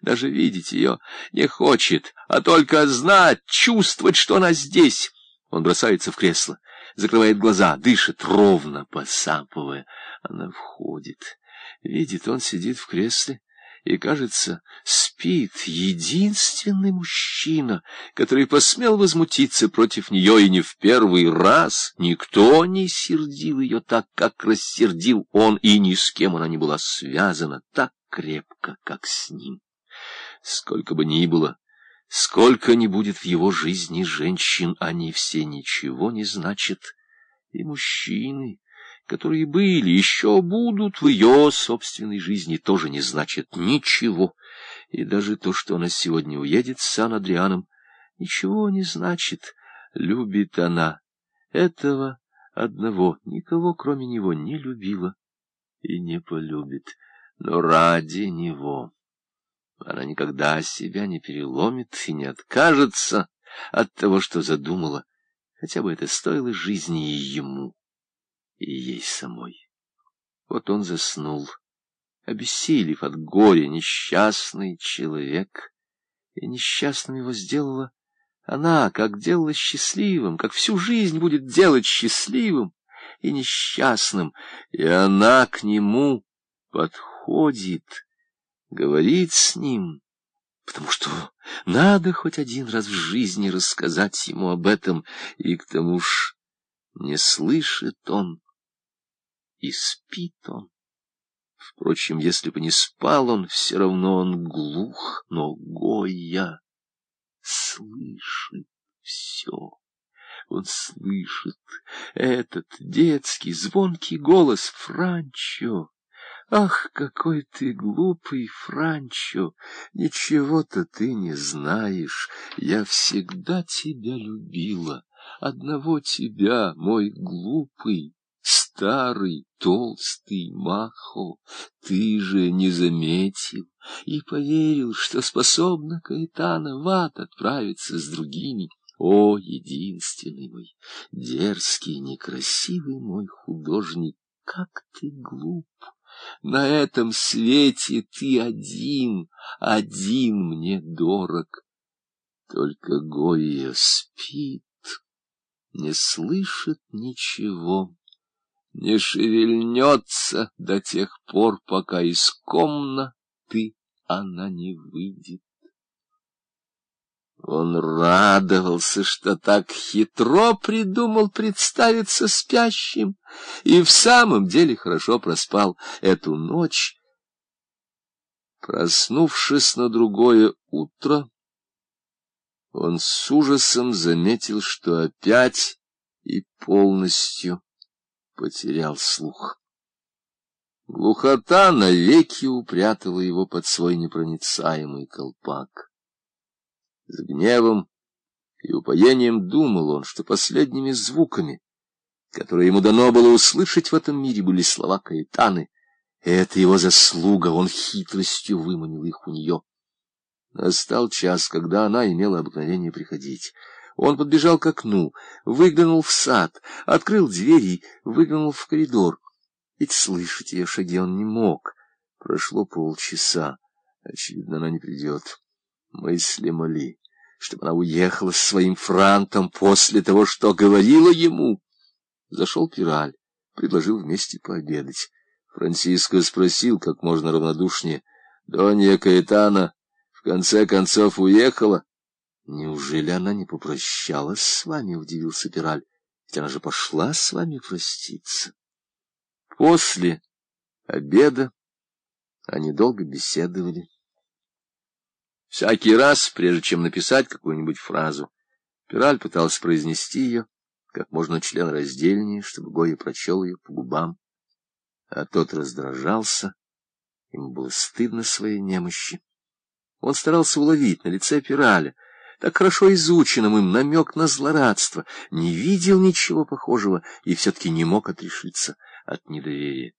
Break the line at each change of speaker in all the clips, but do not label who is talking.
даже видеть ее не хочет, а только знать, чувствовать, что она здесь. Он бросается в кресло, закрывает глаза, дышит ровно, посапывая. Она входит. Видит, он сидит в кресле, и, кажется, спит единственный мужчина, который посмел возмутиться против нее, и не в первый раз никто не сердил ее так, как рассердил он, и ни с кем она не была связана так крепко, как с ним. Сколько бы ни было, сколько ни будет в его жизни женщин, они все ничего не значат, и мужчины которые были, еще будут в ее собственной жизни, тоже не значит ничего. И даже то, что она сегодня уедет с Сан-Адрианом, ничего не значит. Любит она этого одного, никого кроме него не любила и не полюбит, но ради него. Она никогда себя не переломит и не откажется от того, что задумала, хотя бы это стоило жизни и ему и ей самой. Вот он заснул, обессилев от горя, несчастный человек, и несчастным его сделала она, как делала счастливым, как всю жизнь будет делать счастливым и несчастным, и она к нему подходит, говорит с ним, потому что надо хоть один раз в жизни рассказать ему об этом, и к тому ж не слышит он и спит он. Впрочем, если бы не спал он, все равно он глух, но Гоя слышит все. Он слышит этот детский звонкий голос Франчо. Ах, какой ты глупый, Франчо! Ничего-то ты не знаешь. Я всегда тебя любила, одного тебя, мой глупый, старый, толстый Махо, ты же не заметил и поверил, что способна Каэтана в ад отправиться с другими. О, единственный мой, дерзкий, некрасивый мой художник, как ты глуп! На этом свете ты один, один мне дорог. Только Гойя спит, не слышит ничего не шевельнется до тех пор, пока из комнаты она не выйдет. Он радовался, что так хитро придумал представиться спящим, и в самом деле хорошо проспал эту ночь. Проснувшись на другое утро, он с ужасом заметил, что опять и полностью потерял слух. Глухота навеки упрятала его под свой непроницаемый колпак. С гневом и упоением думал он, что последними звуками, которые ему дано было услышать в этом мире, были слова Каэтаны. Это его заслуга, он хитростью выманил их у нее. Настал час, когда она имела обыкновение приходить. Он подбежал к окну, выглянул в сад, открыл дверь и выглянул в коридор. Ведь слышать ее шаги он не мог. Прошло полчаса. Очевидно, она не придет. Мысли моли, чтобы она уехала с своим франтом после того, что говорила ему. Зашел Пираль, предложил вместе пообедать. Франциско спросил как можно равнодушнее. Донья Каэтана в конце концов уехала? Неужели она не попрощалась с вами, — удивился Пираль. Ведь она же пошла с вами проститься. После обеда они долго беседовали. Всякий раз, прежде чем написать какую-нибудь фразу, Пираль пытался произнести ее как можно член раздельнее, чтобы Гоя прочел ее по губам. А тот раздражался, ему было стыдно своей немощи. Он старался уловить на лице Пираля — так хорошо изученным им намек на злорадство, не видел ничего похожего и все-таки не мог отрешиться от недоверия.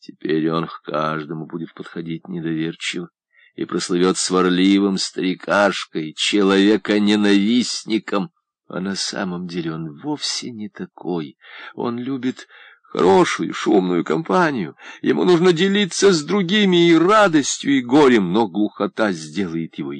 Теперь он к каждому будет подходить недоверчиво и прослывет сварливым старикашкой, человека-ненавистником. А на самом деле он вовсе не такой. Он любит хорошую, шумную компанию. Ему нужно делиться с другими и радостью, и горем, но глухота сделает его